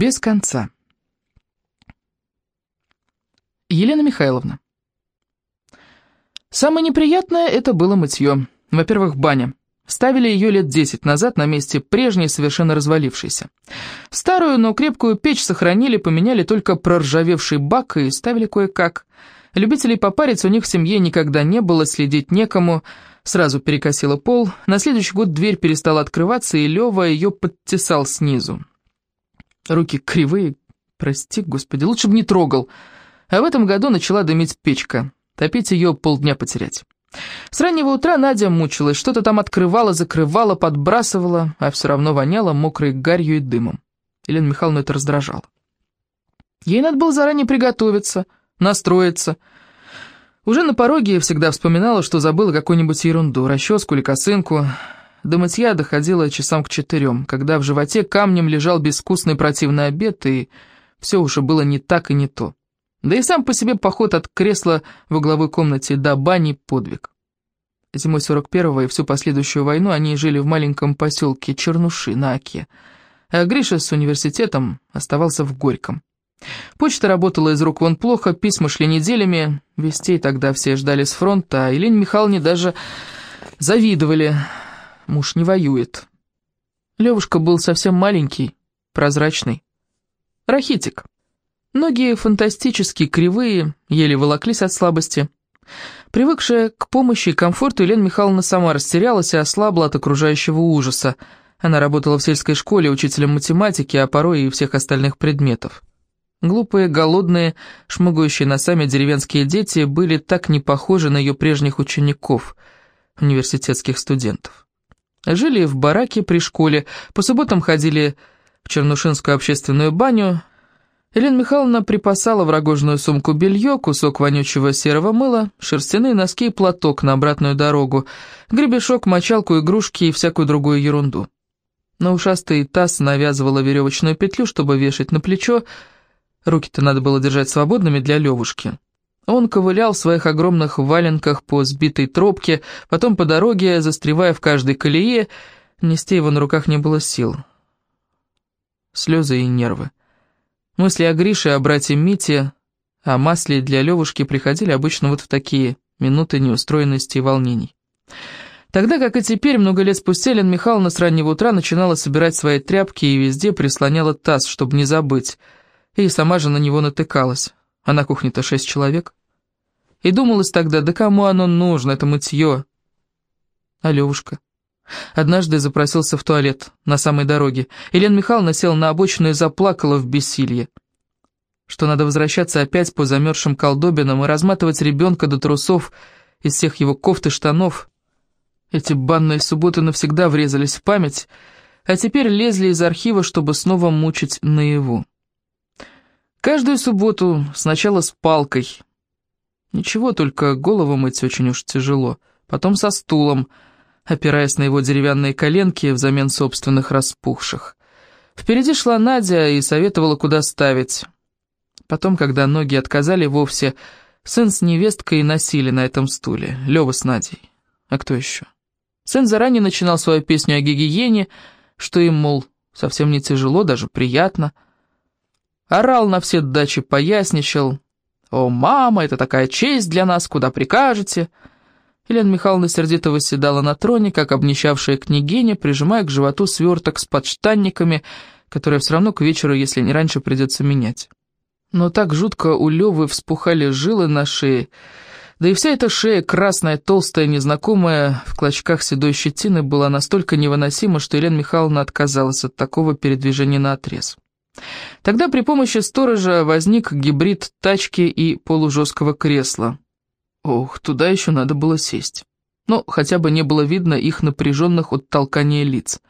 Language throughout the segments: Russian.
Без конца. Елена Михайловна. Самое неприятное это было мытье. Во-первых, баня. Ставили ее лет десять назад на месте прежней, совершенно развалившейся. Старую, но крепкую печь сохранили, поменяли только проржавевший бак и ставили кое-как. Любителей попариться у них в семье никогда не было, следить некому. Сразу перекосила пол. На следующий год дверь перестала открываться, и Лёва ее подтесал снизу. Руки кривые, прости, господи, лучше бы не трогал. А в этом году начала дымить печка. Топить ее полдня потерять. С раннего утра Надя мучилась, что-то там открывала, закрывала, подбрасывала, а все равно воняло мокрой гарью и дымом. Елена Михайловна это раздражала. Ей надо было заранее приготовиться, настроиться. Уже на пороге всегда вспоминала, что забыла какую-нибудь ерунду, расческу или косынку. До мытья доходила часам к четырем, когда в животе камнем лежал безвкусный противный обед, и все уже было не так и не то. Да и сам по себе поход от кресла в угловой комнате до бани – подвиг. Зимой 41-го и всю последующую войну они жили в маленьком поселке Чернуши на Оке, а Гриша с университетом оставался в Горьком. Почта работала из рук вон плохо, письма шли неделями, вестей тогда все ждали с фронта, а Елене Михайловне даже завидовали. Муж не воюет. Левушка был совсем маленький, прозрачный. Рахитик. Ноги фантастически кривые, еле волоклись от слабости. Привыкшая к помощи и комфорту, Елена Михайловна сама растерялась и ослабла от окружающего ужаса. Она работала в сельской школе учителем математики, а порой и всех остальных предметов. Глупые, голодные, шмыгающие носами деревенские дети были так не похожи на ее прежних учеников, университетских студентов. Жили в бараке при школе, по субботам ходили в Чернушинскую общественную баню, Елена Михайловна припасала в рогожную сумку белье, кусок вонючего серого мыла, шерстяные носки и платок на обратную дорогу, гребешок, мочалку, игрушки и всякую другую ерунду. На ушастый таз навязывала веревочную петлю, чтобы вешать на плечо, руки-то надо было держать свободными для Левушки. Он ковылял в своих огромных валенках по сбитой тропке, потом по дороге, застревая в каждой колее, нести его на руках не было сил. Слезы и нервы. Мысли о Грише, о брате Мите, о масле для Левушки приходили обычно вот в такие минуты неустроенности и волнений. Тогда, как и теперь, много лет спустя, Лен Михайловна с раннего утра начинала собирать свои тряпки и везде прислоняла таз, чтобы не забыть. И сама же на него натыкалась. А на кухне-то шесть человек. И думалось тогда, да кому оно нужно, это мытье? А Левушка? Однажды запросился в туалет на самой дороге. Елена Михайловна села на обочину и заплакала в бессилье. Что надо возвращаться опять по замерзшим колдобинам и разматывать ребенка до трусов из всех его кофт и штанов. Эти банные субботы навсегда врезались в память, а теперь лезли из архива, чтобы снова мучить наяву. Каждую субботу сначала с палкой. Ничего, только голову мыть очень уж тяжело. Потом со стулом — опираясь на его деревянные коленки взамен собственных распухших. Впереди шла Надя и советовала, куда ставить. Потом, когда ноги отказали вовсе, сын с невесткой носили на этом стуле, Лёва с Надей. А кто еще? Сын заранее начинал свою песню о гигиене, что им, мол, совсем не тяжело, даже приятно. Орал на все дачи, поясничал. «О, мама, это такая честь для нас, куда прикажете?» Елена Михайловна сердито восседала на троне, как обнищавшая княгиня, прижимая к животу сверток с подштанниками, которые все равно к вечеру, если не раньше, придется менять. Но так жутко у Левы вспухали жилы на шее, да и вся эта шея, красная, толстая, незнакомая, в клочках седой щетины, была настолько невыносима, что Елена Михайловна отказалась от такого передвижения на отрез. Тогда при помощи сторожа возник гибрид тачки и полужесткого кресла. Ох, туда еще надо было сесть. Но хотя бы не было видно их напряженных от толкания лиц.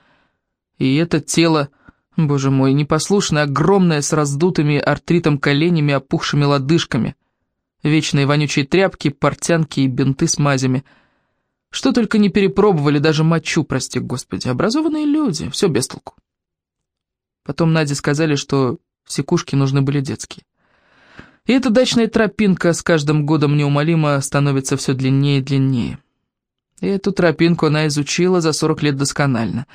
И это тело, боже мой, непослушное, огромное, с раздутыми артритом коленями, опухшими лодыжками. Вечные вонючие тряпки, портянки и бинты с мазями. Что только не перепробовали, даже мочу, прости господи. Образованные люди, все без толку. Потом Наде сказали, что все кушки нужны были детские. И эта дачная тропинка с каждым годом неумолимо становится все длиннее и длиннее. И эту тропинку она изучила за 40 лет досконально.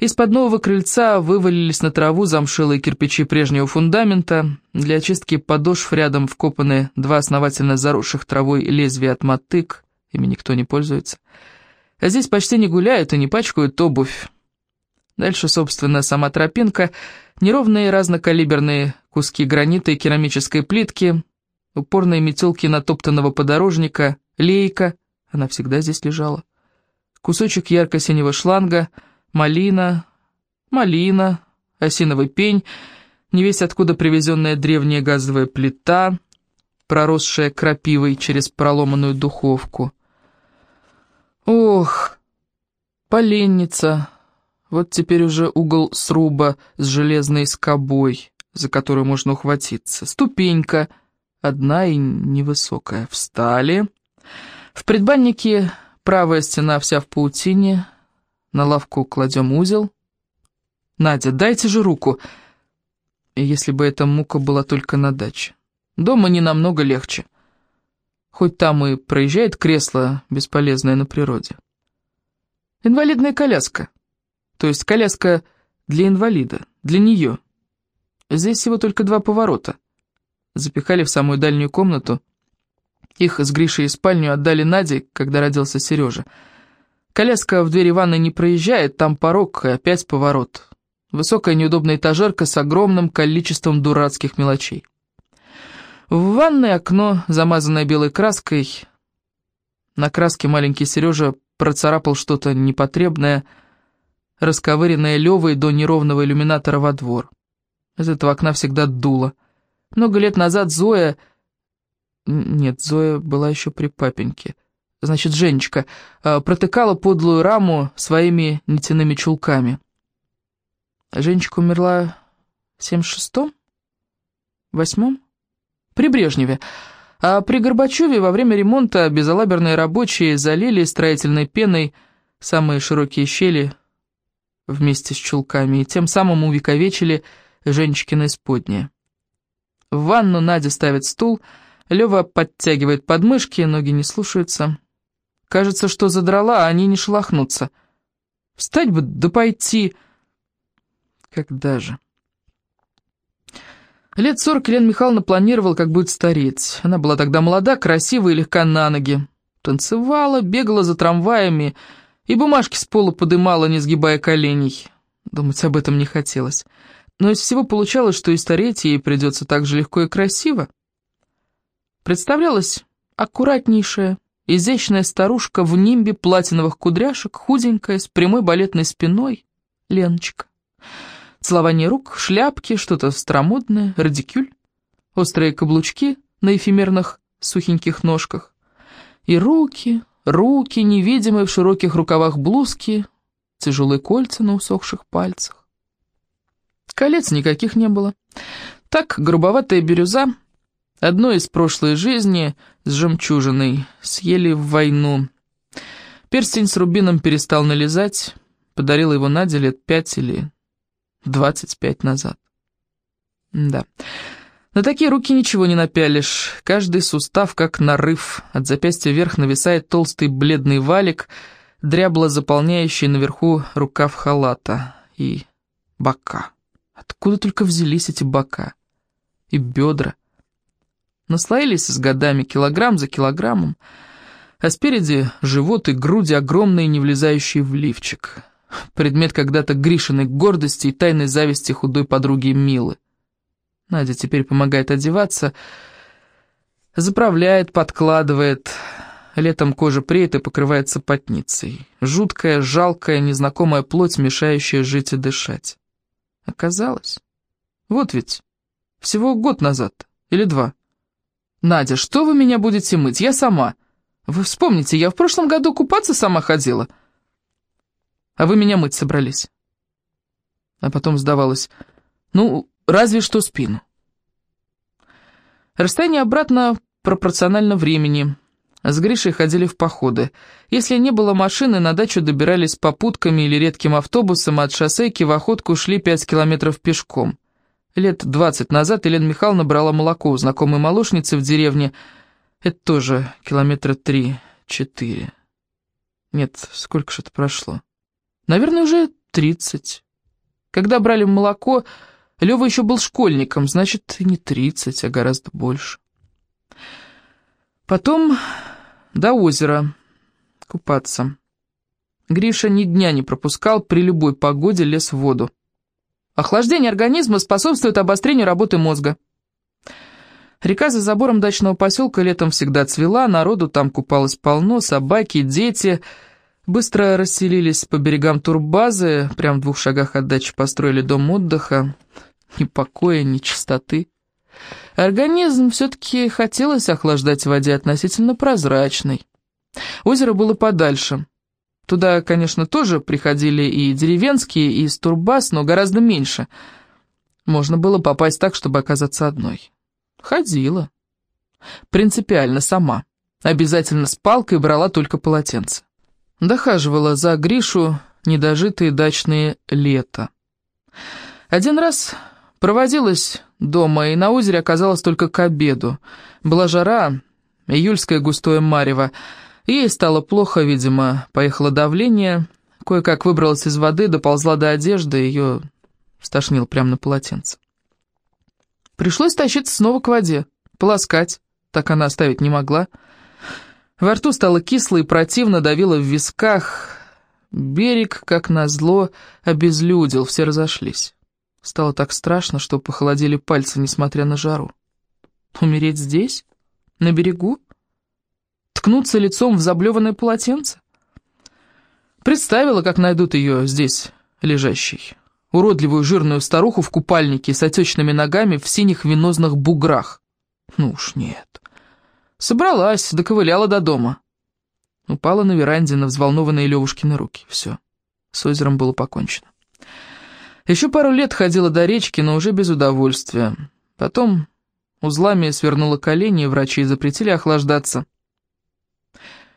Из-под нового крыльца вывалились на траву замшелые кирпичи прежнего фундамента. Для очистки подошв рядом вкопаны два основательно заросших травой лезвия от мотык. Ими никто не пользуется. А здесь почти не гуляют и не пачкают обувь. Дальше, собственно, сама тропинка, неровные разнокалиберные куски гранита и керамической плитки, упорные метелки натоптанного подорожника, лейка, она всегда здесь лежала, кусочек ярко-синего шланга, малина, малина, осиновый пень, не весь откуда привезенная древняя газовая плита, проросшая крапивой через проломанную духовку. Ох, поленница, вот теперь уже угол сруба с железной скобой, за которую можно ухватиться. Ступенька, одна и невысокая. Встали. В предбаннике правая стена вся в паутине. На лавку кладем узел. «Надя, дайте же руку!» Если бы эта мука была только на даче. Дома не намного легче. Хоть там и проезжает кресло, бесполезное на природе. Инвалидная коляска. То есть коляска для инвалида, для нее. Здесь всего только два поворота. Запихали в самую дальнюю комнату. Их с Гришей спальню отдали Наде, когда родился Сережа. Коляска в двери ванной не проезжает, там порог и опять поворот. Высокая неудобная этажерка с огромным количеством дурацких мелочей. В ванной окно, замазанное белой краской. На краске маленький Сережа процарапал что-то непотребное, расковыренное Левой до неровного иллюминатора во двор. Из этого окна всегда дуло. Много лет назад Зоя... Нет, Зоя была еще при папеньке. Значит, Женечка э, протыкала подлую раму своими нитяными чулками. Женечка умерла в 76-м? Восьмом? При Брежневе. А при Горбачеве во время ремонта безалаберные рабочие залили строительной пеной самые широкие щели вместе с чулками и тем самым увековечили Женечкины исподнее. В ванну Надя ставит стул, Лёва подтягивает подмышки, ноги не слушаются. Кажется, что задрала, а они не шелохнутся. Встать бы, да пойти. Когда же? Лет сорок Елена Михайловна планировала, как будет стареть. Она была тогда молода, красива и легка на ноги. Танцевала, бегала за трамваями, и бумажки с пола подымала, не сгибая коленей. Думать об этом не хотелось. Но из всего получалось, что и стареть ей придется так же легко и красиво. Представлялась аккуратнейшая, изящная старушка в нимбе платиновых кудряшек, худенькая, с прямой балетной спиной, Леночка. Целование рук, шляпки, что-то старомодное, радикюль, острые каблучки на эфемерных сухеньких ножках. И руки, руки, невидимые в широких рукавах блузки, тяжелые кольца на усохших пальцах. Колец никаких не было. Так, грубоватая бирюза, одно из прошлой жизни с жемчужиной, съели в войну. Перстень с рубином перестал налезать, подарила его Наде лет пять или двадцать пять назад. Да. На такие руки ничего не напялишь, каждый сустав как нарыв, от запястья вверх нависает толстый бледный валик, дрябло заполняющий наверху рукав халата и бока. Откуда только взялись эти бока? И бедра. Наслоились с годами килограмм за килограммом, а спереди живот и груди огромные, не влезающие в лифчик. Предмет когда-то Гришиной гордости и тайной зависти худой подруги Милы. Надя теперь помогает одеваться, заправляет, подкладывает. Летом кожа преет и покрывается потницей. Жуткая, жалкая, незнакомая плоть, мешающая жить и дышать. Оказалось. Вот ведь, всего год назад, или два. «Надя, что вы меня будете мыть? Я сама. Вы вспомните, я в прошлом году купаться сама ходила. А вы меня мыть собрались». А потом сдавалась. «Ну, разве что спину. Расстояние обратно пропорционально времени. С Гришей ходили в походы. Если не было машины, на дачу добирались попутками или редким автобусом, а от шоссейки в охотку шли пять километров пешком. Лет двадцать назад Елена Михайловна брала молоко у знакомой молочницы в деревне. Это тоже километра три-четыре. Нет, сколько же это прошло? Наверное, уже тридцать. Когда брали молоко, Лёва еще был школьником, значит, не тридцать, а гораздо больше. Потом до озера купаться. Гриша ни дня не пропускал, при любой погоде лез в воду. Охлаждение организма способствует обострению работы мозга. Река за забором дачного поселка летом всегда цвела, народу там купалось полно, собаки, дети. Быстро расселились по берегам турбазы, прямо в двух шагах от дачи построили дом отдыха. Ни покоя, ни чистоты. Организм все-таки хотелось охлаждать в воде относительно прозрачной. Озеро было подальше. Туда, конечно, тоже приходили и деревенские, и из турбаз, но гораздо меньше. Можно было попасть так, чтобы оказаться одной. Ходила. Принципиально сама. Обязательно с палкой брала только полотенце. Дохаживала за Гришу недожитые дачные лета. Один раз проводилась дома, и на озере оказалась только к обеду. Была жара, июльское густое марево. Ей стало плохо, видимо, поехало давление. Кое-как выбралась из воды, доползла до одежды, ее стошнил прямо на полотенце. Пришлось тащиться снова к воде, полоскать, так она оставить не могла. Во рту стало кисло и противно, давило в висках. Берег, как назло, обезлюдил, все разошлись. Стало так страшно, что похолодели пальцы, несмотря на жару. Умереть здесь? На берегу? Ткнуться лицом в заблеванное полотенце? Представила, как найдут ее здесь, лежащей. Уродливую жирную старуху в купальнике с отечными ногами в синих венозных буграх. Ну уж нет. Собралась, доковыляла до дома. Упала на веранде на взволнованные Левушкины руки. Все, с озером было покончено. Еще пару лет ходила до речки, но уже без удовольствия. Потом узлами свернула колени, и врачи запретили охлаждаться.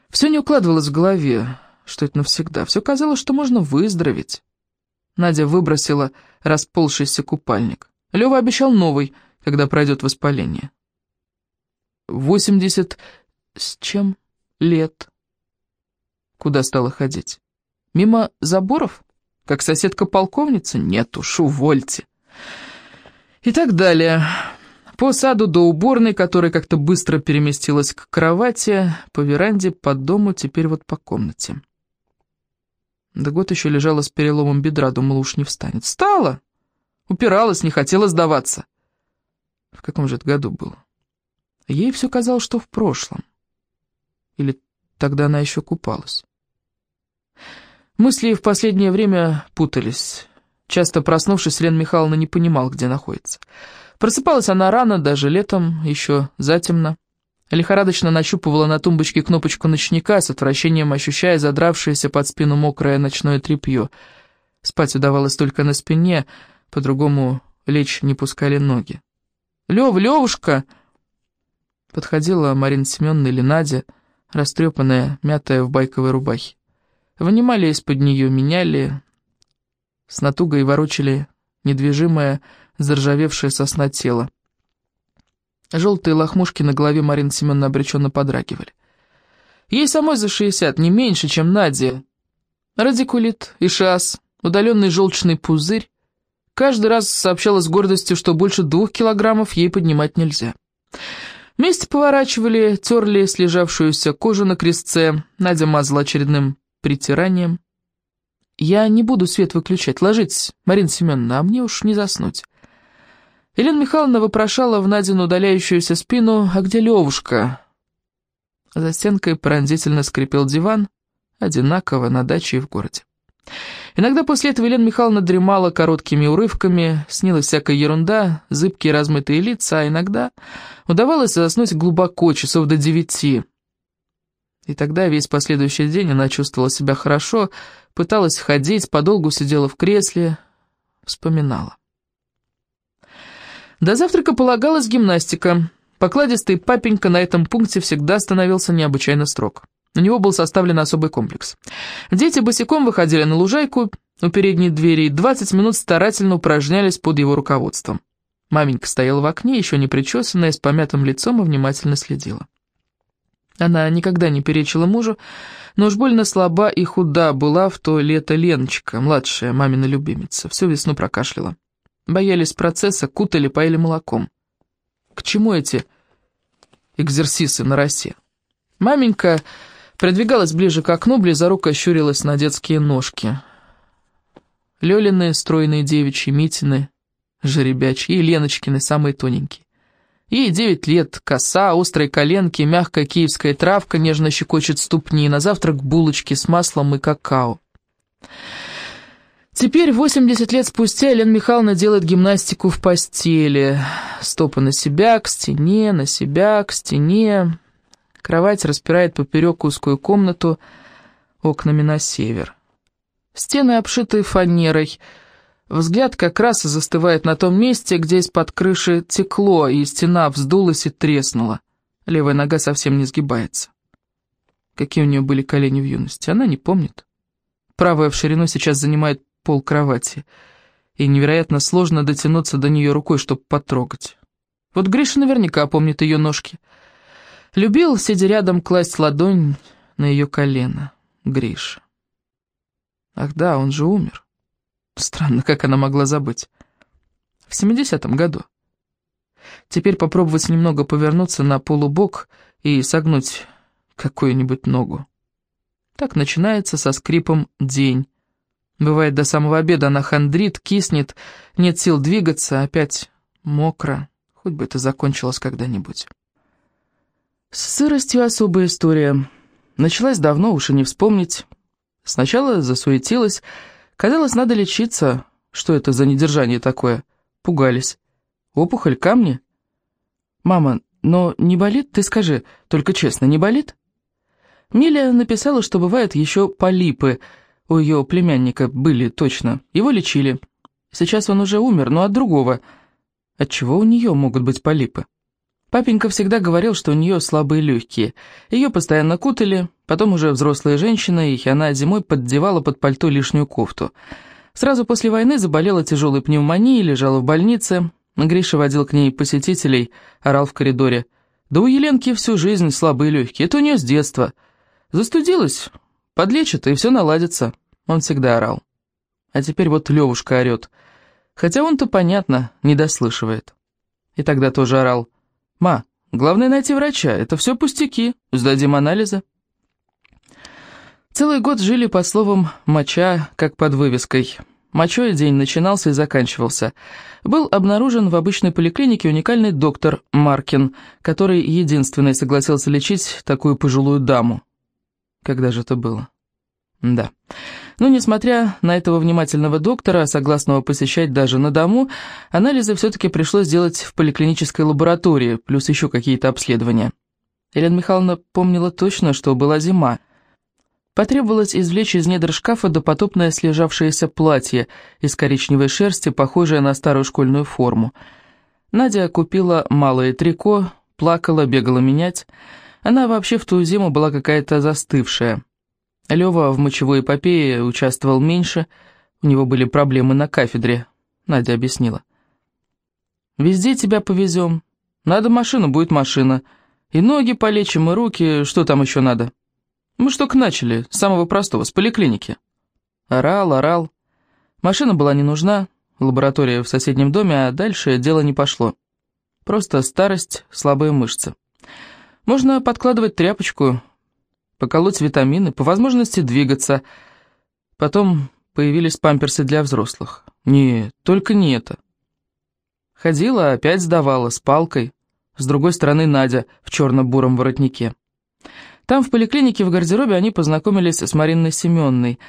Все не укладывалось в голове, что это навсегда. Все казалось, что можно выздороветь. Надя выбросила расползшийся купальник. Лева обещал новый, когда пройдет воспаление. Восемьдесят с чем лет? Куда стала ходить? Мимо заборов? Как соседка полковница? Нет уж, увольте. И так далее. По саду до уборной, которая как-то быстро переместилась к кровати, по веранде, по дому, теперь вот по комнате. Да год еще лежала с переломом бедра, думала, уж не встанет. Встала! Упиралась, не хотела сдаваться. В каком же это году было? Ей все казалось, что в прошлом. Или тогда она еще купалась. Мысли в последнее время путались. Часто проснувшись, Лена Михайловна не понимала, где находится. Просыпалась она рано, даже летом, еще затемно. Лихорадочно нащупывала на тумбочке кнопочку ночника, с отвращением ощущая задравшееся под спину мокрое ночное тряпье. Спать удавалось только на спине, по-другому лечь не пускали ноги. «Лев, Левушка!» Подходила Марина Семеновна или Надя, растрепанная, мятая в байковой рубахе. Вынимали из-под нее, меняли, с натугой ворочали недвижимое, заржавевшее сосна тело. Желтые лохмушки на голове Марины Семеновны обреченно подрагивали. Ей самой за шестьдесят, не меньше, чем Наде. Радикулит, ишас, удаленный желчный пузырь. Каждый раз сообщала с гордостью, что больше двух килограммов ей поднимать нельзя. Вместе поворачивали, терли слежавшуюся кожу на крестце. Надя мазала очередным притиранием. «Я не буду свет выключать. Ложитесь, Марина Семеновна, а мне уж не заснуть». Елена Михайловна вопрошала в Надину удаляющуюся спину, «А где Левушка?» За стенкой пронзительно скрипел диван, одинаково на даче и в городе. Иногда после этого Елена Михайловна дремала короткими урывками, снилась всякая ерунда, зыбкие размытые лица, а иногда удавалось заснуть глубоко, часов до девяти. И тогда весь последующий день она чувствовала себя хорошо, пыталась ходить, подолгу сидела в кресле, вспоминала. До завтрака полагалась гимнастика. Покладистый папенька на этом пункте всегда становился необычайно строг. У него был составлен особый комплекс. Дети босиком выходили на лужайку у передней двери и 20 минут старательно упражнялись под его руководством. Маменька стояла в окне, еще не причесанная, с помятым лицом и внимательно следила. Она никогда не перечила мужу, но уж больно слаба и худа была в то лето Леночка, младшая мамина любимица, всю весну прокашляла. Боялись процесса, кутали, поили молоком. К чему эти экзерсисы на росе? Маменька продвигалась ближе к окну, близоруко щурилась на детские ножки. Лёлины, стройные девичьи, Митины, жеребячьи и Леночкины, самые тоненькие. Ей девять лет, коса, острые коленки, мягкая киевская травка нежно щекочет ступни, на завтрак булочки с маслом и какао. Теперь, 80 лет спустя, Елена Михайловна делает гимнастику в постели. Стопы на себя, к стене, на себя, к стене. Кровать распирает поперек узкую комнату окнами на север. Стены обшиты фанерой, Взгляд как раз и застывает на том месте, где из-под крыши текло, и стена вздулась и треснула. Левая нога совсем не сгибается. Какие у нее были колени в юности, она не помнит. Правая в ширину сейчас занимает пол кровати, и невероятно сложно дотянуться до нее рукой, чтобы потрогать. Вот Гриша наверняка помнит ее ножки. Любил, сидя рядом, класть ладонь на ее колено. Гриша. Ах да, он же умер. Странно, как она могла забыть. В 70-м году. Теперь попробовать немного повернуться на полубок и согнуть какую-нибудь ногу. Так начинается со скрипом день. Бывает, до самого обеда она хандрит, киснет, нет сил двигаться, опять мокро. Хоть бы это закончилось когда-нибудь. С сыростью особая история. Началась давно, уж и не вспомнить. Сначала засуетилась, Казалось, надо лечиться. Что это за недержание такое? Пугались. Опухоль, камни? Мама, но не болит? Ты скажи, только честно, не болит? Миля написала, что бывают еще полипы. У ее племянника были, точно. Его лечили. Сейчас он уже умер, но от другого. От чего у нее могут быть полипы? Папенька всегда говорил, что у нее слабые легкие. Ее постоянно кутали, потом уже взрослая женщина, и она зимой поддевала под пальто лишнюю кофту. Сразу после войны заболела тяжелой пневмонией, лежала в больнице. Гриша водил к ней посетителей, орал в коридоре. «Да у Еленки всю жизнь слабые легкие, это у нее с детства. Застудилась, подлечит, и все наладится». Он всегда орал. А теперь вот Левушка орет. Хотя он-то, понятно, не дослышивает. И тогда тоже орал. «Ма, главное найти врача, это все пустяки, сдадим анализы». Целый год жили под словом «моча», как под вывеской. Мочой день начинался и заканчивался. Был обнаружен в обычной поликлинике уникальный доктор Маркин, который единственный согласился лечить такую пожилую даму. Когда же это было? Да. Но, несмотря на этого внимательного доктора, согласного посещать даже на дому, анализы все-таки пришлось делать в поликлинической лаборатории, плюс еще какие-то обследования. Елена Михайловна помнила точно, что была зима. Потребовалось извлечь из недр шкафа допотопное слежавшееся платье из коричневой шерсти, похожее на старую школьную форму. Надя купила малое трико, плакала, бегала менять. Она вообще в ту зиму была какая-то застывшая. Лёва в мочевой эпопее участвовал меньше, у него были проблемы на кафедре, Надя объяснила. «Везде тебя повезем. Надо машину, будет машина. И ноги полечим, и руки, что там еще надо? Мы ж только начали, с самого простого, с поликлиники». Орал, орал. Машина была не нужна, лаборатория в соседнем доме, а дальше дело не пошло. Просто старость, слабые мышцы. Можно подкладывать тряпочку, поколоть витамины, по возможности двигаться. Потом появились памперсы для взрослых. Нет, только не это. Ходила, опять сдавала, с палкой. С другой стороны Надя в черно-буром воротнике. Там, в поликлинике, в гардеробе, они познакомились с Мариной Семенной.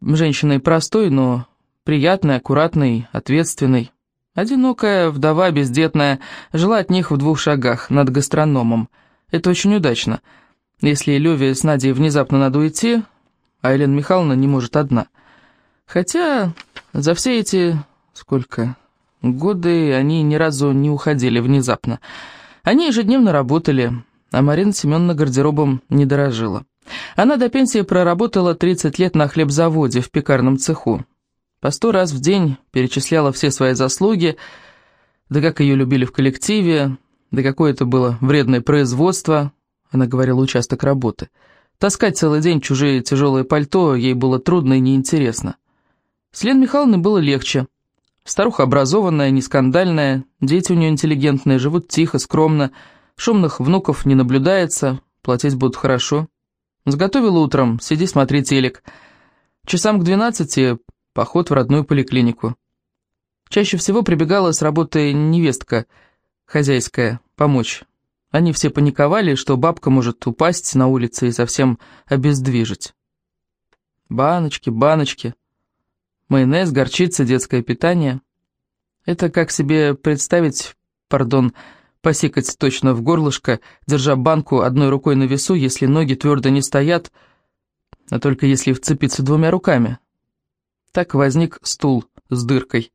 Женщиной простой, но приятной, аккуратной, ответственной. Одинокая, вдова, бездетная, жила от них в двух шагах, над гастрономом. Это очень удачно — если Леве с Надей внезапно надо уйти, а Елена Михайловна не может одна. Хотя за все эти... сколько... годы они ни разу не уходили внезапно. Они ежедневно работали, а Марина Семеновна гардеробом не дорожила. Она до пенсии проработала 30 лет на хлебзаводе в пекарном цеху. По сто раз в день перечисляла все свои заслуги, да как ее любили в коллективе, да какое это было вредное производство, она говорила участок работы. Таскать целый день чужие тяжелые пальто ей было трудно и неинтересно. С Леной Михайловной было легче. Старуха образованная, не скандальная, дети у нее интеллигентные, живут тихо, скромно, шумных внуков не наблюдается, платить будут хорошо. Сготовила утром, сиди, смотри телек. Часам к двенадцати поход в родную поликлинику. Чаще всего прибегала с работы невестка, хозяйская, помочь. Они все паниковали, что бабка может упасть на улице и совсем обездвижить. Баночки, баночки. Майонез, горчица, детское питание. Это как себе представить, пардон, посекать точно в горлышко, держа банку одной рукой на весу, если ноги твердо не стоят, а только если вцепиться двумя руками. Так возник стул с дыркой.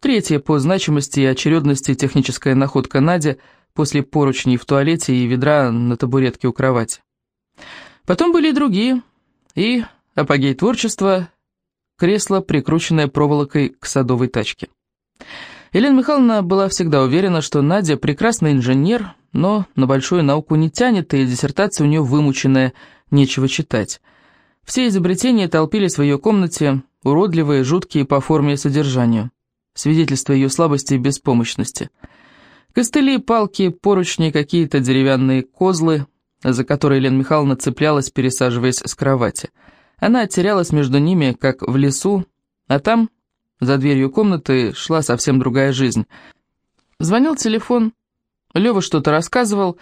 Третья по значимости и очередности техническая находка Надя после поручней в туалете и ведра на табуретке у кровати. Потом были и другие, и апогей творчества, кресло, прикрученное проволокой к садовой тачке. Елена Михайловна была всегда уверена, что Надя прекрасный инженер, но на большую науку не тянет, и диссертация у нее вымученная, нечего читать. Все изобретения толпились в ее комнате, уродливые, жуткие по форме и содержанию свидетельство ее слабости и беспомощности. Костыли, палки, поручни, какие-то деревянные козлы, за которые Лена Михайловна цеплялась, пересаживаясь с кровати. Она терялась между ними, как в лесу, а там, за дверью комнаты, шла совсем другая жизнь. Звонил телефон, Лёва что-то рассказывал,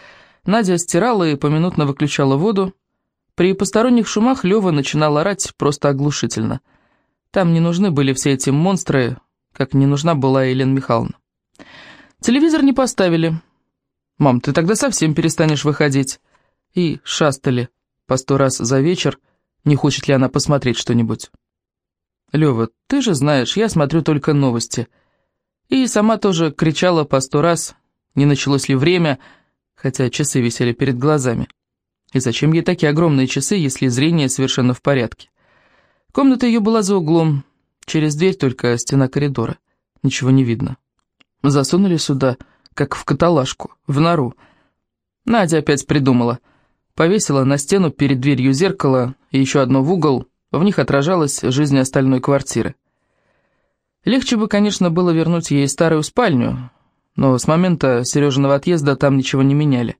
Надя стирала и поминутно выключала воду. При посторонних шумах Лёва начинал орать просто оглушительно. Там не нужны были все эти монстры, как не нужна была Елена Михайловна. Телевизор не поставили. «Мам, ты тогда совсем перестанешь выходить». И шастали по сто раз за вечер, не хочет ли она посмотреть что-нибудь. «Лёва, ты же знаешь, я смотрю только новости». И сама тоже кричала по сто раз, не началось ли время, хотя часы висели перед глазами. И зачем ей такие огромные часы, если зрение совершенно в порядке? Комната ее была за углом, Через дверь только стена коридора. Ничего не видно. Засунули сюда, как в каталажку, в нору. Надя опять придумала. Повесила на стену перед дверью зеркало и еще одно в угол. В них отражалась жизнь остальной квартиры. Легче бы, конечно, было вернуть ей старую спальню, но с момента Сережиного отъезда там ничего не меняли.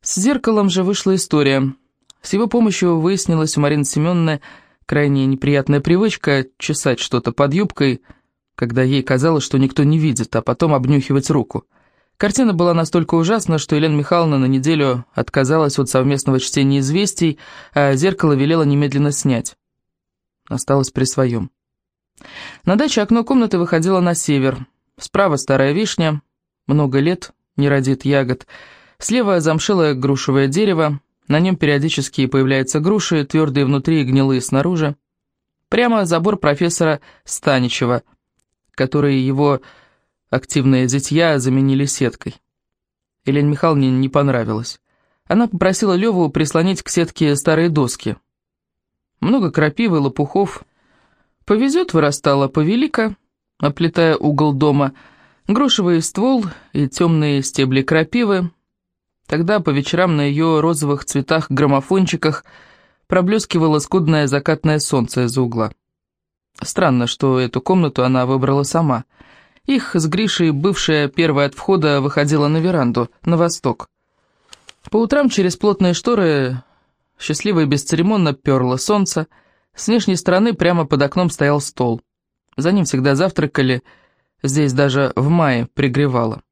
С зеркалом же вышла история. С его помощью выяснилось у Марины Семеновны, Крайне неприятная привычка чесать что-то под юбкой, когда ей казалось, что никто не видит, а потом обнюхивать руку. Картина была настолько ужасна, что Елена Михайловна на неделю отказалась от совместного чтения известий, а зеркало велела немедленно снять. Осталась при своем. На даче окно комнаты выходило на север. Справа старая вишня, много лет, не родит ягод. Слева замшилое грушевое дерево, на нем периодически появляются груши, твердые внутри и гнилые снаружи. Прямо забор профессора Станичева, который его активные зятья заменили сеткой. Елене Михайловне не понравилось. Она попросила Леву прислонить к сетке старые доски. Много крапивы, лопухов. Повезет, вырастала повелика, оплетая угол дома, грушевый ствол и темные стебли крапивы, Тогда по вечерам на ее розовых цветах-граммофончиках проблескивало скудное закатное солнце из-за угла. Странно, что эту комнату она выбрала сама. Их с Гришей бывшая первая от входа выходила на веранду, на восток. По утрам через плотные шторы счастливо и бесцеремонно перло солнце. С внешней стороны прямо под окном стоял стол. За ним всегда завтракали, здесь даже в мае пригревало.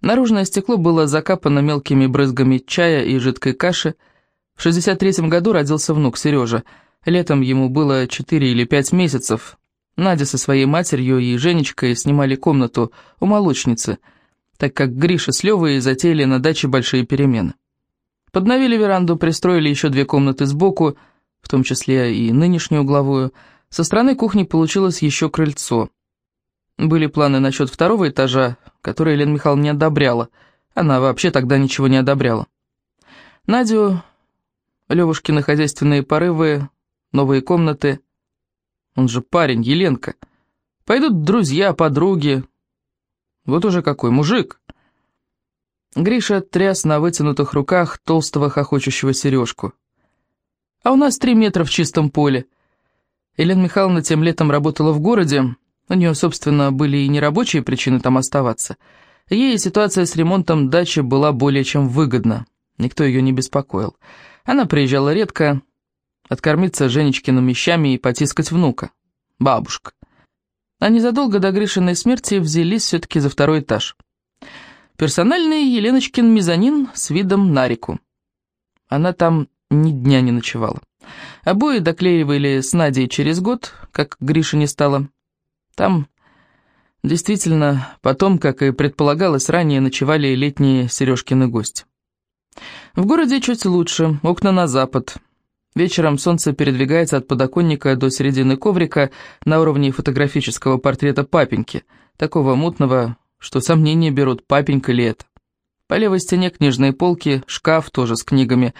Наружное стекло было закапано мелкими брызгами чая и жидкой каши. В 63-м году родился внук Сережа. Летом ему было 4 или 5 месяцев. Надя со своей матерью и Женечкой снимали комнату у молочницы, так как Гриша с Левой затеяли на даче большие перемены. Подновили веранду, пристроили еще две комнаты сбоку, в том числе и нынешнюю угловую. Со стороны кухни получилось еще крыльцо. Были планы насчет второго этажа, которые Елена Михайловна не одобряла. Она вообще тогда ничего не одобряла. Надю, Левушкины хозяйственные порывы, новые комнаты. Он же парень, Еленка. Пойдут друзья, подруги. Вот уже какой мужик. Гриша тряс на вытянутых руках толстого хохочущего сережку. «А у нас три метра в чистом поле». Елена Михайловна тем летом работала в городе, у нее, собственно, были и нерабочие причины там оставаться. Ей ситуация с ремонтом дачи была более чем выгодна, никто ее не беспокоил. Она приезжала редко, откормиться Женечкиным вещами и потискать внука. Бабушка. А незадолго до Гришиной смерти взялись все-таки за второй этаж. Персональный Еленочкин мезонин с видом на реку. Она там ни дня не ночевала. Обои доклеивали с Надей через год, как Гриша не стало. Там действительно потом, как и предполагалось ранее, ночевали летние Сережкины гости. В городе чуть лучше, окна на запад. Вечером солнце передвигается от подоконника до середины коврика на уровне фотографического портрета папеньки, такого мутного, что сомнения берут, папенька ли это. По левой стене книжные полки, шкаф тоже с книгами,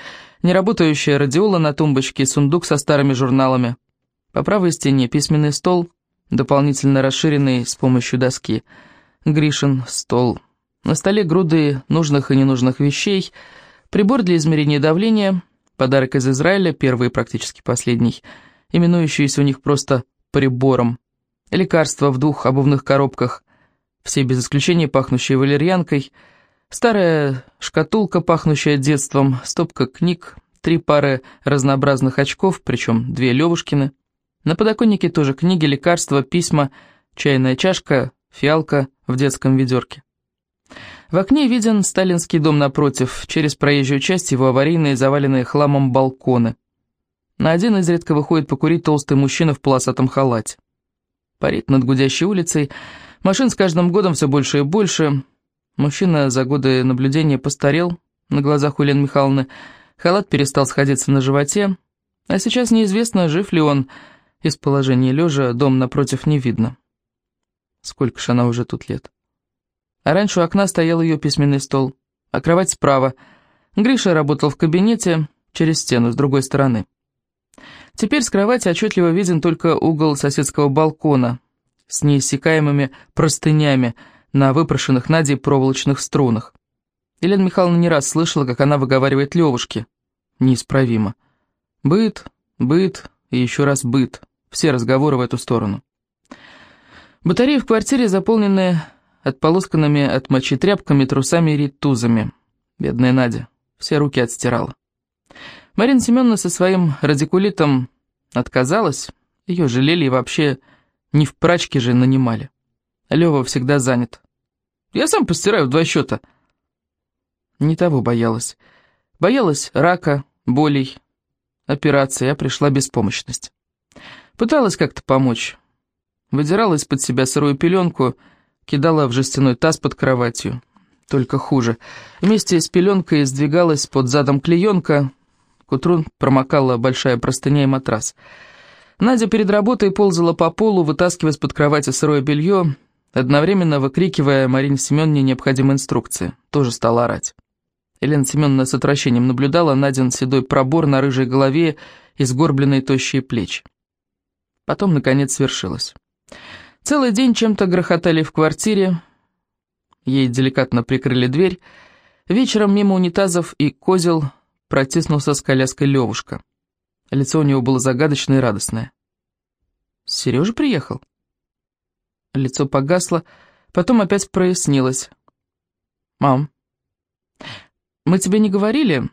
неработающая радиола на тумбочке, сундук со старыми журналами. По правой стене письменный стол, дополнительно расширенный с помощью доски. Гришин стол. На столе груды нужных и ненужных вещей, прибор для измерения давления – Подарок из Израиля, первый и практически последний, именующийся у них просто «прибором». Лекарства в двух обувных коробках, все без исключения пахнущие валерьянкой, старая шкатулка, пахнущая детством, стопка книг, три пары разнообразных очков, причем две Левушкины. На подоконнике тоже книги, лекарства, письма, чайная чашка, фиалка в детском ведерке. В окне виден сталинский дом напротив, через проезжую часть его аварийные, заваленные хламом балконы. На один изредка выходит покурить толстый мужчина в полосатом халате. Парит над гудящей улицей, машин с каждым годом все больше и больше. Мужчина за годы наблюдения постарел на глазах у Елены Михайловны, халат перестал сходиться на животе, а сейчас неизвестно, жив ли он. Из положения лежа дом напротив не видно. Сколько ж она уже тут лет? А раньше у окна стоял ее письменный стол, а кровать справа. Гриша работал в кабинете через стену с другой стороны. Теперь с кровати отчетливо виден только угол соседского балкона с неиссякаемыми простынями на выпрошенных Надей проволочных струнах. Елена Михайловна не раз слышала, как она выговаривает Левушке. Неисправимо. Быт, быт и еще раз быт. Все разговоры в эту сторону. Батареи в квартире заполнены отполосканными от мочи тряпками, трусами и ритузами. Бедная Надя, все руки отстирала. Марина Семеновна со своим радикулитом отказалась, ее жалели и вообще не в прачке же нанимали. Лева всегда занят. Я сам постираю в два счета. Не того боялась. Боялась рака, болей, операции, а пришла беспомощность. Пыталась как-то помочь. Выдирала из-под себя сырую пеленку кидала в жестяной таз под кроватью. Только хуже. Вместе с пеленкой сдвигалась под задом клеенка, к утру промокала большая простыня и матрас. Надя перед работой ползала по полу, вытаскивая из-под кровати сырое белье, одновременно выкрикивая Марине Семеновне необходимые инструкции. Тоже стала орать. Елена Семеновна с отвращением наблюдала Надин седой пробор на рыжей голове и сгорбленные тощие плечи. Потом, наконец, свершилось. Целый день чем-то грохотали в квартире. Ей деликатно прикрыли дверь. Вечером мимо унитазов и козел протиснулся с коляской Левушка. Лицо у него было загадочное и радостное. «Сережа приехал?» Лицо погасло, потом опять прояснилось. «Мам, мы тебе не говорили?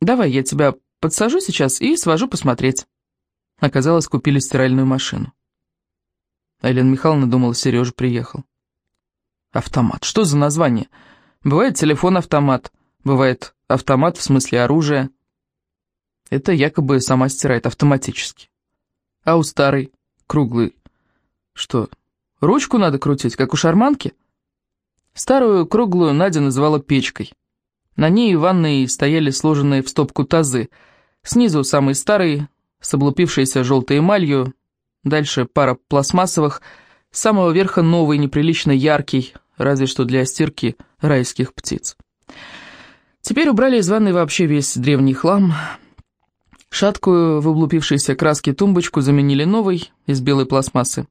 Давай я тебя подсажу сейчас и свожу посмотреть». Оказалось, купили стиральную машину. А Елена Михайловна думала, Сережа приехал. Автомат. Что за название? Бывает телефон-автомат, бывает автомат в смысле оружия. Это якобы сама стирает автоматически. А у старой, круглый, что, ручку надо крутить, как у шарманки? Старую круглую Надя называла печкой. На ней и ванной стояли сложенные в стопку тазы. Снизу самый старый, с облупившейся желтой эмалью, Дальше пара пластмассовых, с самого верха новый, неприлично яркий, разве что для стирки райских птиц. Теперь убрали из ванной вообще весь древний хлам. Шаткую в облупившейся краске тумбочку заменили новой, из белой пластмассы.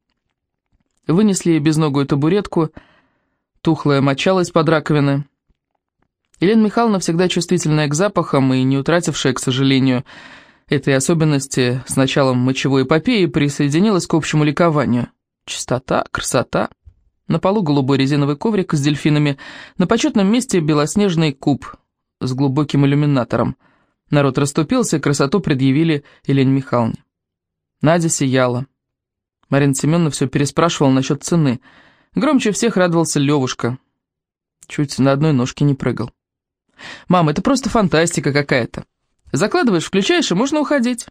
Вынесли безногую табуретку, тухлая мочалась под раковины. Елена Михайловна всегда чувствительная к запахам и не утратившая, к сожалению, этой особенности с началом мочевой эпопеи присоединилась к общему ликованию. Чистота, красота. На полу голубой резиновый коврик с дельфинами, на почетном месте белоснежный куб с глубоким иллюминатором. Народ расступился, красоту предъявили Елене Михайловне. Надя сияла. Марина Семеновна все переспрашивала насчет цены. Громче всех радовался Левушка. Чуть на одной ножке не прыгал. «Мам, это просто фантастика какая-то. Закладываешь, включаешь, и можно уходить.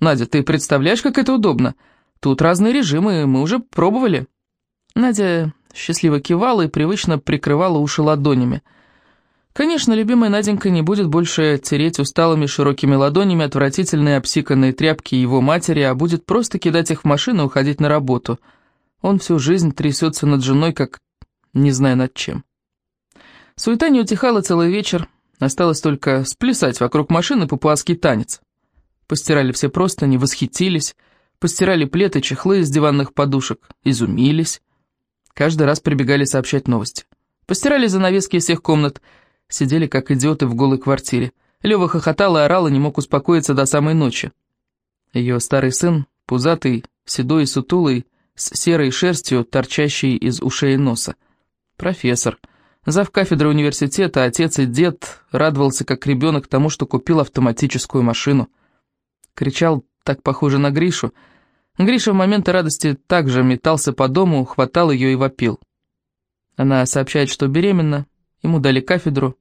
Надя, ты представляешь, как это удобно? Тут разные режимы, мы уже пробовали». Надя счастливо кивала и привычно прикрывала уши ладонями. Конечно, любимая Наденька не будет больше тереть усталыми широкими ладонями отвратительные обсиканные тряпки его матери, а будет просто кидать их в машину и уходить на работу. Он всю жизнь трясется над женой, как не зная над чем. Суета не утихала целый вечер, осталось только сплясать вокруг машины папуасский танец. Постирали все простыни, восхитились, постирали плед и чехлы из диванных подушек, изумились. Каждый раз прибегали сообщать новости. Постирали занавески из всех комнат, сидели как идиоты в голой квартире. Лёва хохотал и орал, и не мог успокоиться до самой ночи. Ее старый сын, пузатый, седой и сутулый, с серой шерстью, торчащей из ушей и носа. Профессор. Зав кафедры университета, отец и дед радовался как ребенок тому, что купил автоматическую машину. Кричал так похоже на Гришу, Гриша в моменты радости также метался по дому, хватал ее и вопил. Она сообщает, что беременна, ему дали кафедру,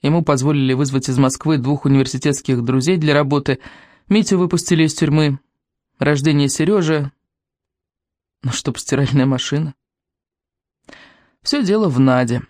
ему позволили вызвать из Москвы двух университетских друзей для работы, Митю выпустили из тюрьмы, рождение Сережи, ну чтоб стиральная машина. Все дело в Наде.